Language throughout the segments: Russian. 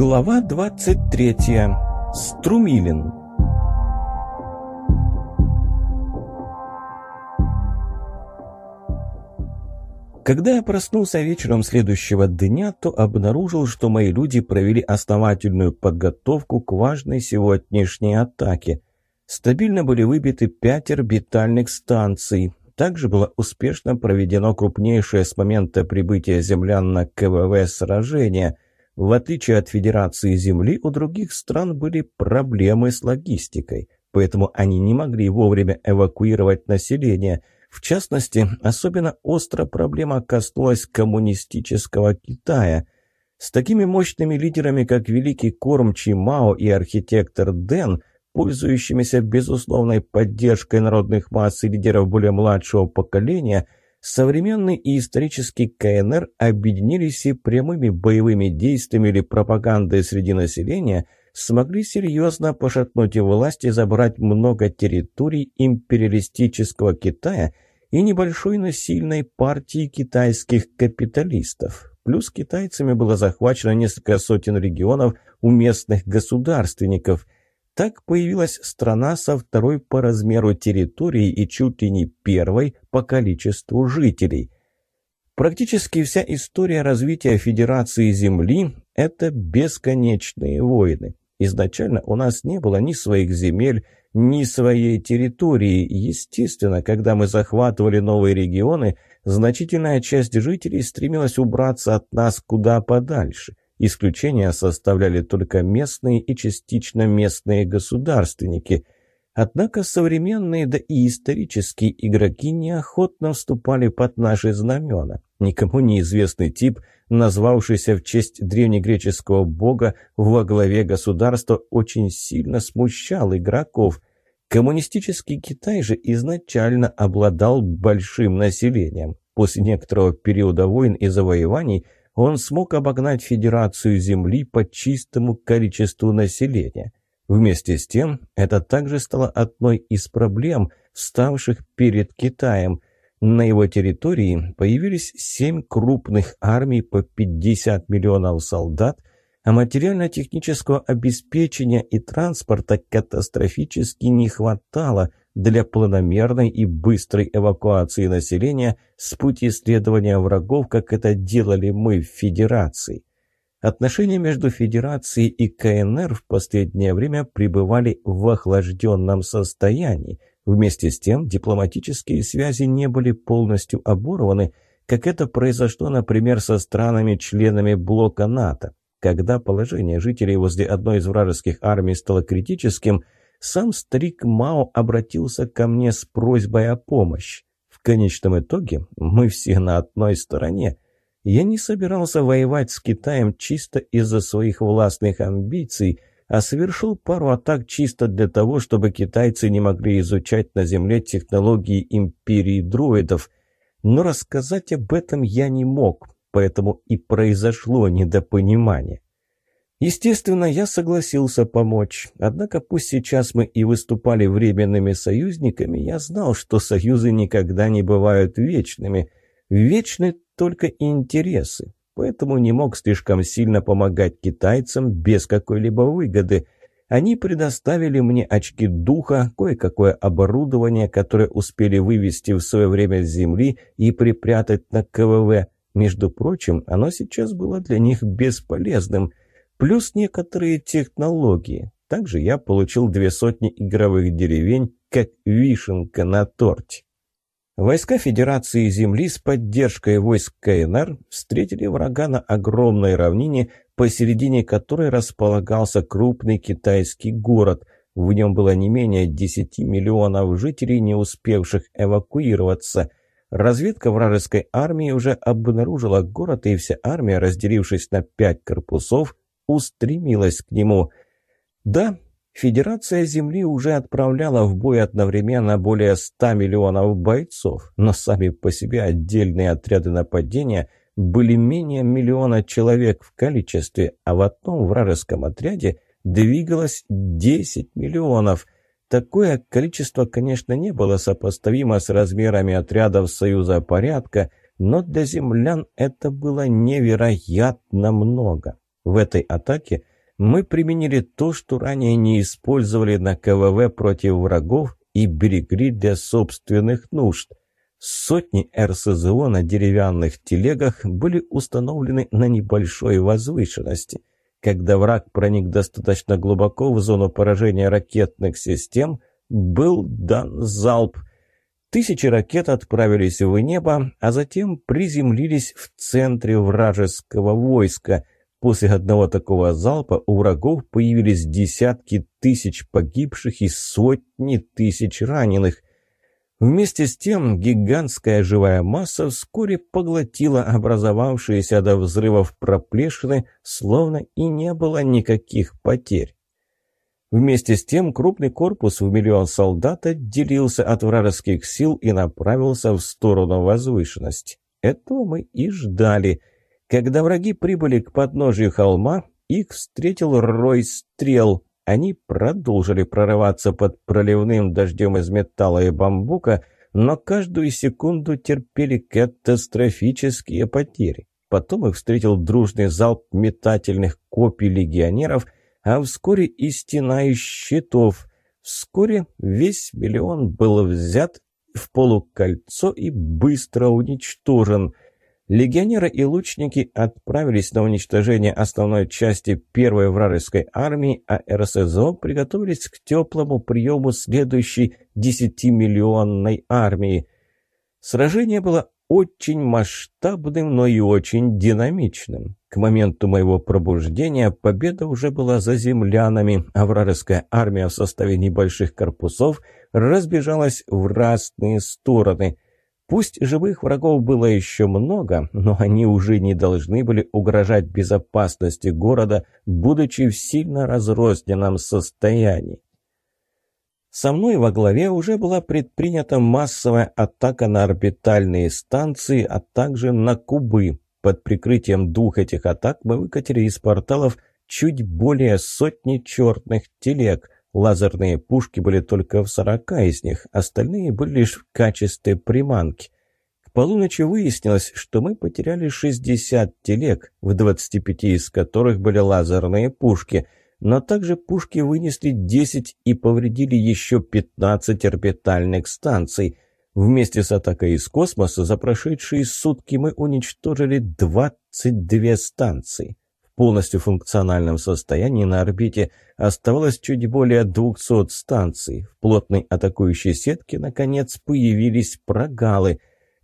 Глава 23. Струмилин. Когда я проснулся вечером следующего дня, то обнаружил, что мои люди провели основательную подготовку к важной сегодняшней атаке. Стабильно были выбиты пять орбитальных станций. Также было успешно проведено крупнейшее с момента прибытия землян на КВВ сражение – в отличие от Федерации Земли, у других стран были проблемы с логистикой, поэтому они не могли вовремя эвакуировать население. В частности, особенно остро проблема коснулась коммунистического Китая. С такими мощными лидерами, как великий кормчий Мао и архитектор Дэн, пользующимися безусловной поддержкой народных масс и лидеров более младшего поколения – Современный и исторический КНР объединились и прямыми боевыми действиями или пропагандой среди населения смогли серьезно пошатнуть власть и забрать много территорий империалистического Китая и небольшой, но сильной партии китайских капиталистов. Плюс китайцами было захвачено несколько сотен регионов у местных государственников – так появилась страна со второй по размеру территории и чуть ли не первой по количеству жителей. Практически вся история развития Федерации Земли – это бесконечные войны. Изначально у нас не было ни своих земель, ни своей территории. Естественно, когда мы захватывали новые регионы, значительная часть жителей стремилась убраться от нас куда подальше – Исключения составляли только местные и частично местные государственники. Однако современные, да и исторические игроки неохотно вступали под наши знамена. Никому неизвестный тип, назвавшийся в честь древнегреческого бога во главе государства, очень сильно смущал игроков. Коммунистический Китай же изначально обладал большим населением. После некоторого периода войн и завоеваний – он смог обогнать Федерацию Земли по чистому количеству населения. Вместе с тем, это также стало одной из проблем, вставших перед Китаем. На его территории появились семь крупных армий по 50 миллионов солдат, а материально-технического обеспечения и транспорта катастрофически не хватало для планомерной и быстрой эвакуации населения с пути следования врагов, как это делали мы в Федерации. Отношения между Федерацией и КНР в последнее время пребывали в охлажденном состоянии. Вместе с тем дипломатические связи не были полностью оборваны, как это произошло, например, со странами-членами блока НАТО. Когда положение жителей возле одной из вражеских армий стало критическим, сам старик Мао обратился ко мне с просьбой о помощи. В конечном итоге мы все на одной стороне. Я не собирался воевать с Китаем чисто из-за своих властных амбиций, а совершил пару атак чисто для того, чтобы китайцы не могли изучать на Земле технологии империи дроидов. Но рассказать об этом я не мог, поэтому и произошло недопонимание. Естественно, я согласился помочь. Однако пусть сейчас мы и выступали временными союзниками, я знал, что союзы никогда не бывают вечными. Вечны только интересы. Поэтому не мог слишком сильно помогать китайцам без какой-либо выгоды. Они предоставили мне очки духа, кое-какое оборудование, которое успели вывести в свое время с земли и припрятать на КВВ. Между прочим, оно сейчас было для них бесполезным. Плюс некоторые технологии. Также я получил две сотни игровых деревень, как вишенка на торте. Войска Федерации Земли с поддержкой войск КНР встретили врага на огромной равнине, посередине которой располагался крупный китайский город. В нем было не менее 10 миллионов жителей, не успевших эвакуироваться. Разведка вражеской армии уже обнаружила город, и вся армия, разделившись на пять корпусов, устремилась к нему. Да, Федерация Земли уже отправляла в бой одновременно более 100 миллионов бойцов, но сами по себе отдельные отряды нападения были менее миллиона человек в количестве, а в одном вражеском отряде двигалось 10 миллионов – Такое количество, конечно, не было сопоставимо с размерами отрядов Союза порядка, но для землян это было невероятно много. В этой атаке мы применили то, что ранее не использовали на КВВ против врагов и берегли для собственных нужд. Сотни РСЗО на деревянных телегах были установлены на небольшой возвышенности. Когда враг проник достаточно глубоко в зону поражения ракетных систем, был дан залп. Тысячи ракет отправились в небо, а затем приземлились в центре вражеского войска. После одного такого залпа у врагов появились десятки тысяч погибших и сотни тысяч раненых. Вместе с тем гигантская живая масса вскоре поглотила образовавшиеся до взрывов проплешины, словно и не было никаких потерь. Вместе с тем крупный корпус в миллион солдат отделился от вражеских сил и направился в сторону возвышенности. Этого мы и ждали. Когда враги прибыли к подножию холма, их встретил рой стрел. Они продолжили прорываться под проливным дождем из металла и бамбука, но каждую секунду терпели катастрофические потери. Потом их встретил дружный залп метательных копий легионеров – а вскоре и стена из щитов. Вскоре весь миллион был взят в полукольцо и быстро уничтожен. Легионеры и лучники отправились на уничтожение основной части первой вражеской армии, а РСЗО приготовились к теплому приему следующей десятимиллионной армии. Сражение было очень масштабным, но и очень динамичным. К моменту моего пробуждения победа уже была за землянами, а вражеская армия в составе небольших корпусов разбежалась в разные стороны. Пусть живых врагов было еще много, но они уже не должны были угрожать безопасности города, будучи в сильно разрозненном состоянии. Со мной во главе уже была предпринята массовая атака на орбитальные станции, а также на кубы, под прикрытием двух этих атак мы выкатили из порталов чуть более сотни черных телег. Лазерные пушки были только в сорока из них, остальные были лишь в качестве приманки. К полуночи выяснилось, что мы потеряли 60 телег, в 25 из которых были лазерные пушки, но также пушки вынесли 10 и повредили еще 15 орбитальных станций – Вместе с атакой из космоса за прошедшие сутки мы уничтожили 22 станции. Полностью функциональном состоянии на орбите оставалось чуть более 200 станций. В плотной атакующей сетке, наконец, появились прогалы.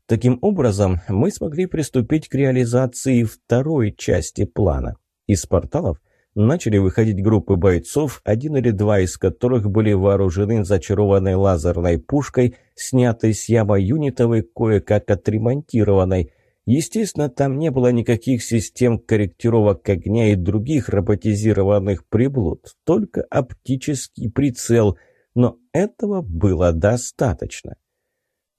Таким образом, мы смогли приступить к реализации второй части плана. Из порталов начали выходить группы бойцов, один или два из которых были вооружены зачарованной лазерной пушкой, снятой с яма юнитовой, кое-как отремонтированной. Естественно, там не было никаких систем корректировок огня и других роботизированных приблуд, только оптический прицел, но этого было достаточно.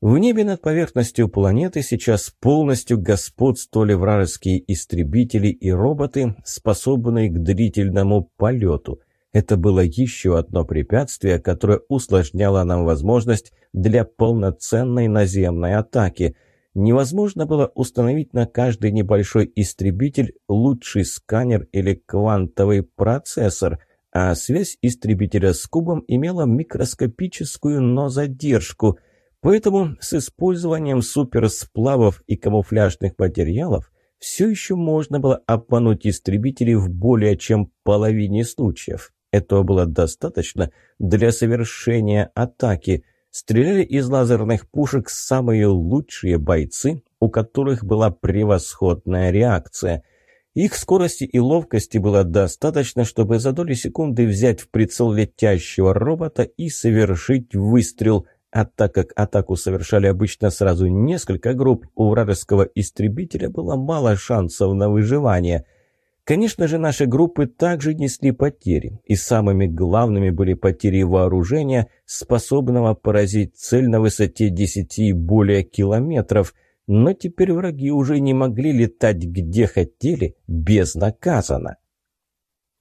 В небе над поверхностью планеты сейчас полностью господствовали вражеские истребители и роботы, способные к длительному полету. Это было еще одно препятствие, которое усложняло нам возможность для полноценной наземной атаки. Невозможно было установить на каждый небольшой истребитель лучший сканер или квантовый процессор, а связь истребителя с кубом имела микроскопическую, но задержку – Поэтому с использованием суперсплавов и камуфляжных материалов все еще можно было обмануть истребителей в более чем половине случаев. Этого было достаточно для совершения атаки. Стреляли из лазерных пушек самые лучшие бойцы, у которых была превосходная реакция. Их скорости и ловкости было достаточно, чтобы за доли секунды взять в прицел летящего робота и совершить выстрел – а так как атаку совершали обычно сразу несколько групп, у вражеского истребителя было мало шансов на выживание. Конечно же, наши группы также несли потери, и самыми главными были потери вооружения, способного поразить цель на высоте 10 и более километров, но теперь враги уже не могли летать где хотели, безнаказанно.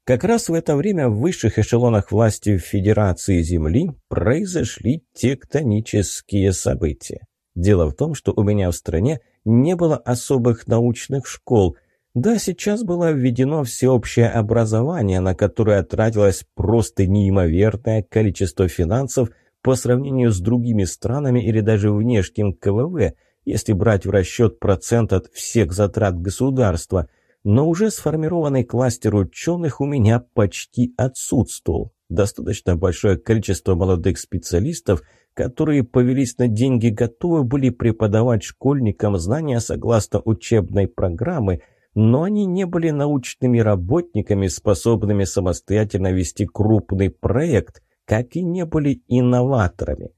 Как раз в это время в высших эшелонах власти Федерации Земли произошли тектонические события. Дело в том, что у меня в стране не было особых научных школ. Да, сейчас было введено всеобщее образование, на которое тратилось просто неимоверное количество финансов по сравнению с другими странами или даже внешним КВВ, если брать в расчет процент от всех затрат государства. Но уже сформированный кластер ученых у меня почти отсутствовал. Достаточно большое количество молодых специалистов, которые повелись на деньги, готовы были преподавать школьникам знания согласно учебной программы – но они не были научными работниками, способными самостоятельно вести крупный проект, как и не были инноваторами.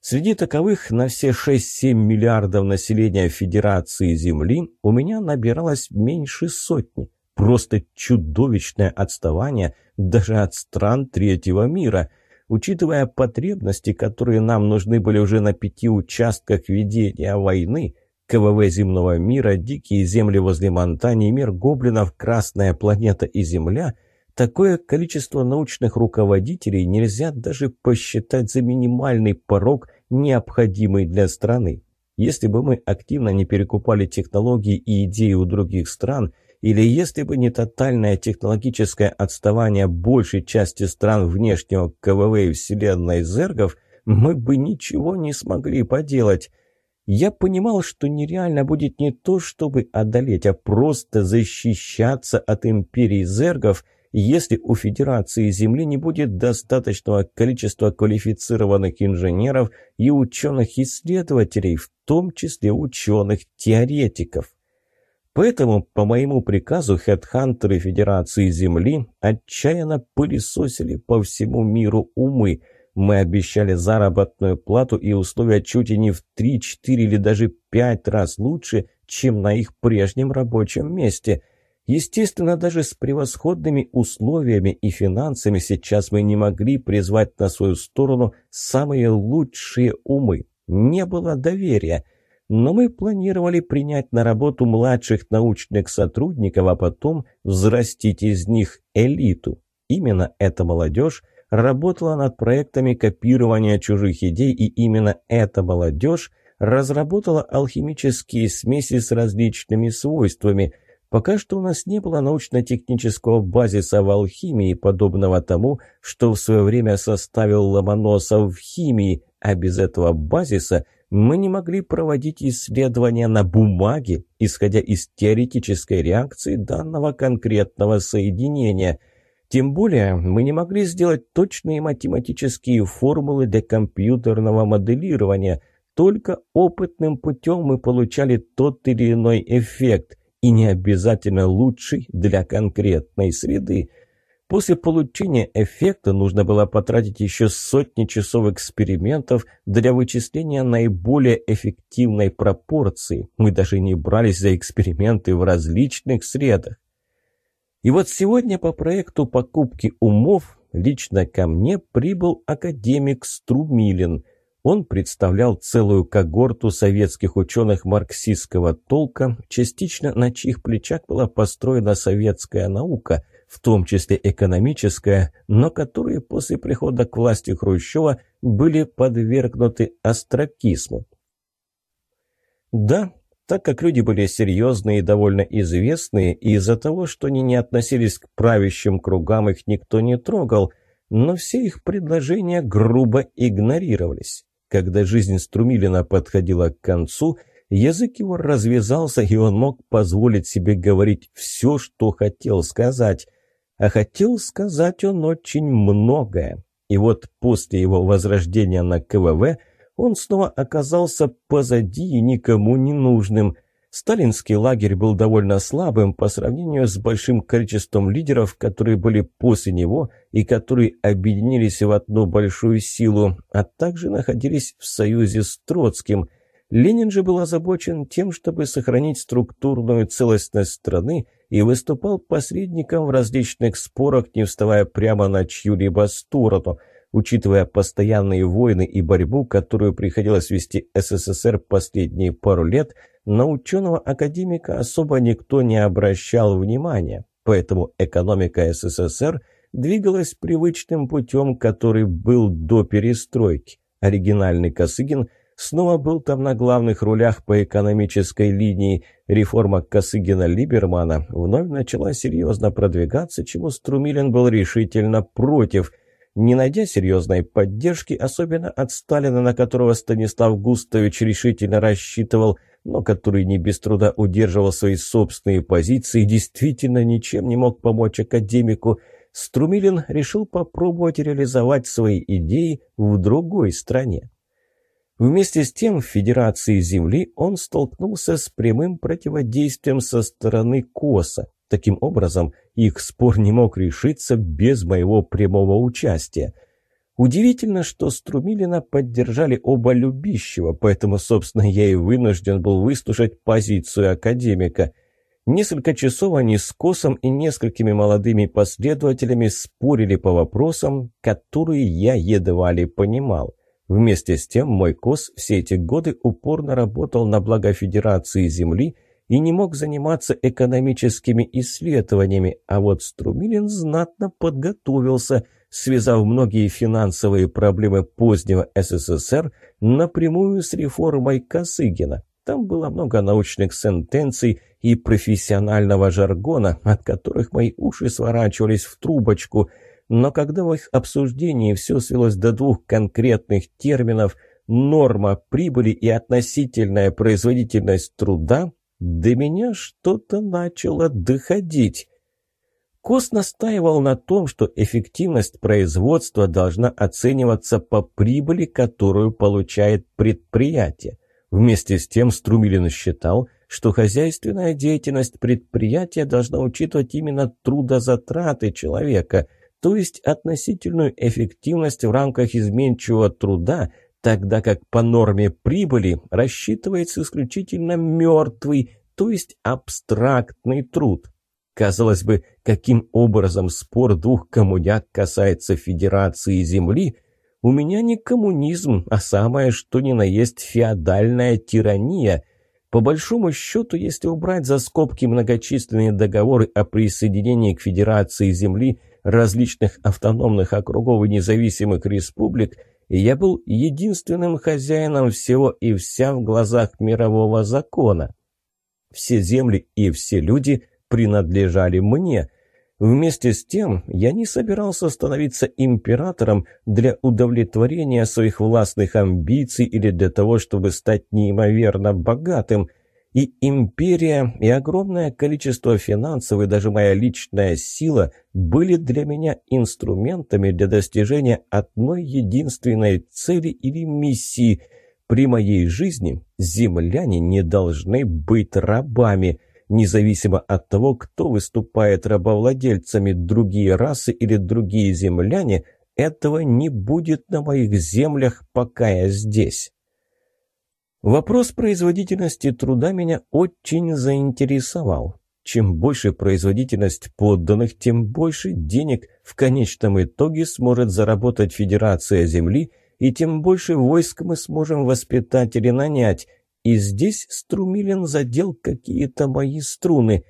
Среди таковых на все 6-7 миллиардов населения Федерации Земли у меня набиралось меньше сотни. Просто чудовищное отставание даже от стран третьего мира. Учитывая потребности, которые нам нужны были уже на пяти участках ведения войны – КВВ земного мира, дикие земли возле Монтании, мир гоблинов, Красная планета и Земля – такое количество научных руководителей нельзя даже посчитать за минимальный порог, необходимый для страны. Если бы мы активно не перекупали технологии и идеи у других стран, или если бы не тотальное технологическое отставание большей части стран внешнего КВВ и вселенной зергов, мы бы ничего не смогли поделать – я понимал, что нереально будет не то, чтобы одолеть, а просто защищаться от империи зергов, если у Федерации Земли не будет достаточного количества квалифицированных инженеров и ученых-исследователей, в том числе ученых-теоретиков. Поэтому, по моему приказу, хедхантеры Федерации Земли отчаянно пылесосили по всему миру умы – мы обещали заработную плату и условия чуть ли не в 3, 4 или даже 5 раз лучше, чем на их прежнем рабочем месте. Естественно, даже с превосходными условиями и финансами сейчас мы не могли призвать на свою сторону самые лучшие умы. Не было доверия. Но мы планировали принять на работу младших научных сотрудников, а потом взрастить из них элиту. Именно эта молодежь работала над проектами копирования чужих идей, и именно эта молодежь разработала алхимические смеси с различными свойствами. Пока что у нас не было научно-технического базиса в алхимии, подобного тому, что в свое время составил Ломоносов в химии, а без этого базиса мы не могли проводить исследования на бумаге, исходя из теоретической реакции данного конкретного соединения – тем более мы не могли сделать точные математические формулы для компьютерного моделирования. Только опытным путем мы получали тот или иной эффект, и не обязательно лучший для конкретной среды. После получения эффекта нужно было потратить еще сотни часов экспериментов для вычисления наиболее эффективной пропорции. Мы даже не брались за эксперименты в различных средах. И вот сегодня по проекту покупки умов лично ко мне прибыл академик Струмилин. Он представлял целую когорту советских ученых марксистского толка, частично на чьих плечах была построена советская наука, в том числе экономическая, но которые после прихода к власти Хрущева были подвергнуты астракизму. Да, так как люди были серьезные и довольно известные, и из-за того, что они не относились к правящим кругам, их никто не трогал, но все их предложения грубо игнорировались. Когда жизнь Струмилина подходила к концу, язык его развязался, и он мог позволить себе говорить все, что хотел сказать. А хотел сказать он очень многое. И вот после его возрождения на КВВ – он снова оказался позади и никому не нужным. Сталинский лагерь был довольно слабым по сравнению с большим количеством лидеров, которые были после него и которые объединились в одну большую силу, а также находились в союзе с Троцким. Ленин же был озабочен тем, чтобы сохранить структурную целостность страны и выступал посредником в различных спорах, не вставая прямо на чью-либо сторону – Учитывая постоянные войны и борьбу, которую приходилось вести СССР последние пару лет, на ученого-академика особо никто не обращал внимания. Поэтому экономика СССР двигалась привычным путем, который был до перестройки. Оригинальный Косыгин снова был там на главных рулях по экономической линии. Реформа Косыгина-Либермана вновь начала серьезно продвигаться, чему Струмилин был решительно против. Не найдя серьезной поддержки, особенно от Сталина, на которого Станислав Густович решительно рассчитывал, но который не без труда удерживал свои собственные позиции, действительно ничем не мог помочь академику – Струмилин решил попробовать реализовать свои идеи в другой стране. Вместе с тем в Федерации Земли он столкнулся с прямым противодействием со стороны КОСа. Таким образом, их спор не мог решиться без моего прямого участия. Удивительно, что Струмилина поддержали оба любящего, поэтому, собственно, я и вынужден был выслушать позицию академика – Несколько часов они с Косом и несколькими молодыми последователями спорили по вопросам, которые я едва ли понимал. Вместе с тем мой Кос все эти годы упорно работал на благо Федерации Земли и не мог заниматься экономическими исследованиями, а вот Струмилин знатно подготовился, связав многие финансовые проблемы позднего СССР напрямую с реформой Косыгина. Там было много научных сентенций и профессионального жаргона, от которых мои уши сворачивались в трубочку. Но когда в их обсуждении все свелось до двух конкретных терминов «норма прибыли» и «относительная производительность труда», до меня что-то начало доходить. Кос настаивал на том, что эффективность производства должна оцениваться по прибыли, которую получает предприятие. Вместе с тем Струмилин считал, что хозяйственная деятельность предприятия должна учитывать именно трудозатраты человека, то есть относительную эффективность в рамках изменчивого труда, тогда как по норме прибыли рассчитывается исключительно мертвый, то есть абстрактный труд. Казалось бы, каким образом спор двух коммуняк касается Федерации Земли, у меня не коммунизм, а самое что ни на есть феодальная тирания. По большому счету, если убрать за скобки многочисленные договоры о присоединении к Федерации Земли различных автономных округов и независимых республик, я был единственным хозяином всего и вся в глазах мирового закона. Все земли и все люди принадлежали мне – Вместе с тем, я не собирался становиться императором для удовлетворения своих властных амбиций или для того, чтобы стать неимоверно богатым. И империя, и огромное количество финансов, и даже моя личная сила были для меня инструментами для достижения одной единственной цели или миссии. При моей жизни земляне не должны быть рабами – независимо от того, кто выступает рабовладельцами, другие расы или другие земляне, этого не будет на моих землях, пока я здесь. Вопрос производительности труда меня очень заинтересовал. Чем больше производительность подданных, тем больше денег в конечном итоге сможет заработать Федерация Земли, и тем больше войск мы сможем воспитать или нанять, и здесь Струмилин задел какие-то мои струны.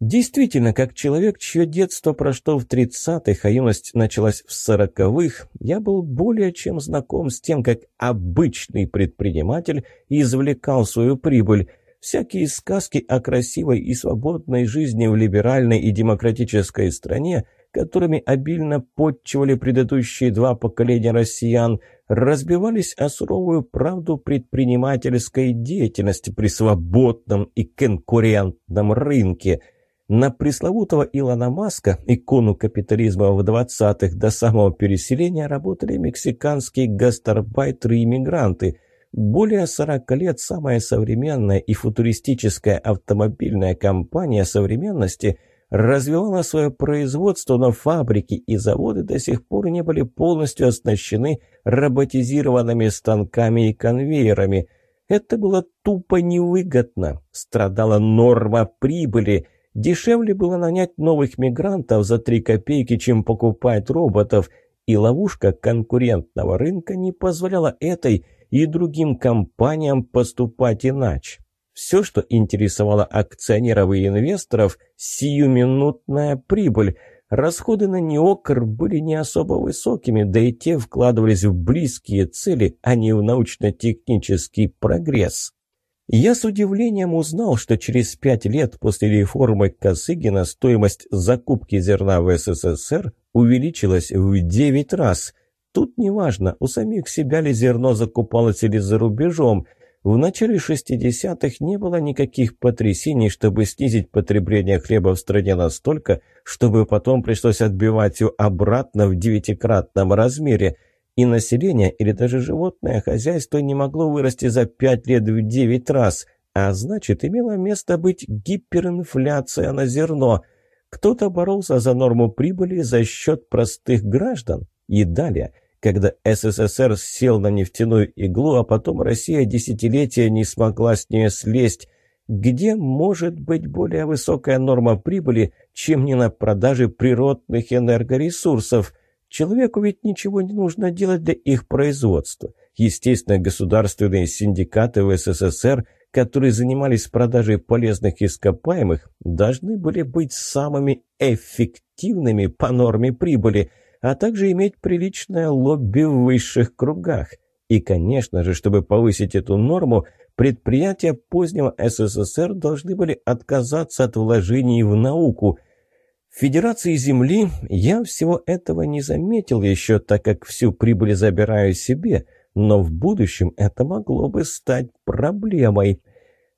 Действительно, как человек, чье детство прошло в тридцатых, а юность началась в сороковых, я был более чем знаком с тем, как обычный предприниматель извлекал свою прибыль. Всякие сказки о красивой и свободной жизни в либеральной и демократической стране – которыми обильно подчивали предыдущие два поколения россиян, разбивались о суровую правду предпринимательской деятельности при свободном и конкурентном рынке. На пресловутого Илона Маска, икону капитализма в 20-х до самого переселения, работали мексиканские гастарбайтеры и мигранты. Более 40 лет самая современная и футуристическая автомобильная компания современности – развивала свое производство, но фабрики и заводы до сих пор не были полностью оснащены роботизированными станками и конвейерами. Это было тупо невыгодно. Страдала норма прибыли. Дешевле было нанять новых мигрантов за три копейки, чем покупать роботов. И ловушка конкурентного рынка не позволяла этой и другим компаниям поступать иначе. Все, что интересовало акционеров и инвесторов – сиюминутная прибыль. Расходы на неокр были не особо высокими, да и те вкладывались в близкие цели, а не в научно-технический прогресс. Я с удивлением узнал, что через пять лет после реформы Косыгина стоимость закупки зерна в СССР увеличилась в девять раз. Тут неважно, у самих себя ли зерно закупалось или за рубежом – в начале 60-х не было никаких потрясений, чтобы снизить потребление хлеба в стране настолько, чтобы потом пришлось отбивать его обратно в девятикратном размере, и население или даже животное хозяйство не могло вырасти за 5 лет в 9 раз, а значит, имело место быть гиперинфляция на зерно. Кто-то боролся за норму прибыли за счет простых граждан. И далее – когда СССР сел на нефтяную иглу, а потом Россия десятилетия не смогла с нее слезть. Где может быть более высокая норма прибыли, чем не на продаже природных энергоресурсов? Человеку ведь ничего не нужно делать для их производства. Естественно, государственные синдикаты в СССР, которые занимались продажей полезных ископаемых, должны были быть самыми эффективными по норме прибыли – а также иметь приличное лобби в высших кругах. И, конечно же, чтобы повысить эту норму, предприятия позднего СССР должны были отказаться от вложений в науку. Федерации Земли я всего этого не заметил еще, так как всю прибыль забираю себе, но в будущем это могло бы стать проблемой.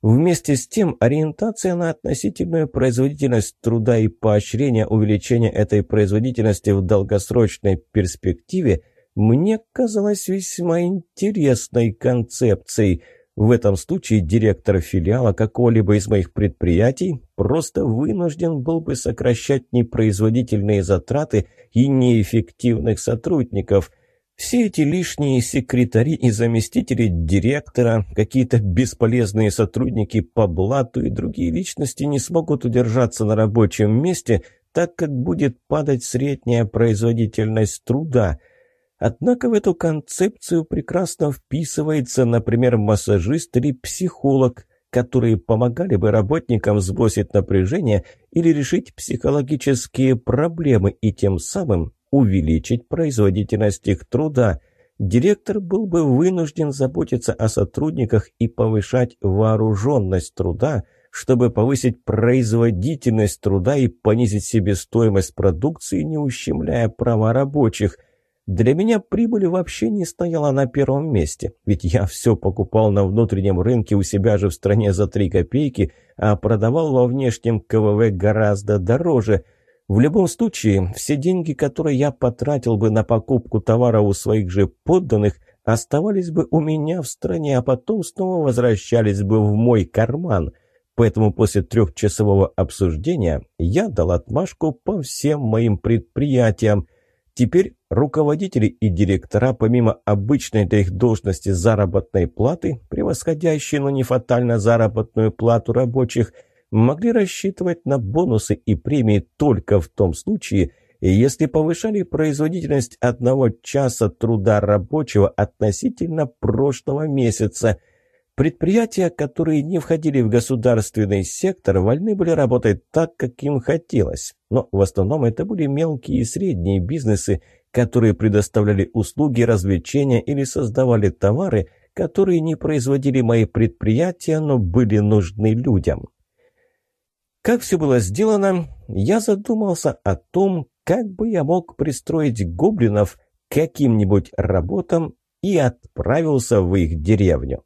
Вместе с тем, ориентация на относительную производительность труда и поощрение увеличения этой производительности в долгосрочной перспективе мне казалась весьма интересной концепцией. В этом случае директор филиала какого-либо из моих предприятий просто вынужден был бы сокращать непроизводительные затраты и неэффективных сотрудников – все эти лишние секретари и заместители директора, какие-то бесполезные сотрудники по блату и другие личности не смогут удержаться на рабочем месте, так как будет падать средняя производительность труда. Однако в эту концепцию прекрасно вписывается, например, массажист или психолог, которые помогали бы работникам сбросить напряжение или решить психологические проблемы и тем самым увеличить производительность их труда. Директор был бы вынужден заботиться о сотрудниках и повышать вооруженность труда, чтобы повысить производительность труда и понизить себестоимость продукции, не ущемляя права рабочих. Для меня прибыль вообще не стояла на первом месте, ведь я все покупал на внутреннем рынке у себя же в стране за 3 копейки, а продавал во внешнем КВВ гораздо дороже – в любом случае, все деньги, которые я потратил бы на покупку товара у своих же подданных, оставались бы у меня в стране, а потом снова возвращались бы в мой карман. Поэтому после трехчасового обсуждения я дал отмашку по всем моим предприятиям. Теперь руководители и директора, помимо обычной для их должности заработной платы, превосходящей, но не фатально заработную плату рабочих – могли рассчитывать на бонусы и премии только в том случае, если повышали производительность одного часа труда рабочего относительно прошлого месяца. Предприятия, которые не входили в государственный сектор, вольны были работать так, как им хотелось. Но в основном это были мелкие и средние бизнесы, которые предоставляли услуги, развлечения или создавали товары, которые не производили мои предприятия, но были нужны людям. Как все было сделано, я задумался о том, как бы я мог пристроить гоблинов к каким-нибудь работам и отправился в их деревню.